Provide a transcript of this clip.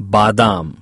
बादाम।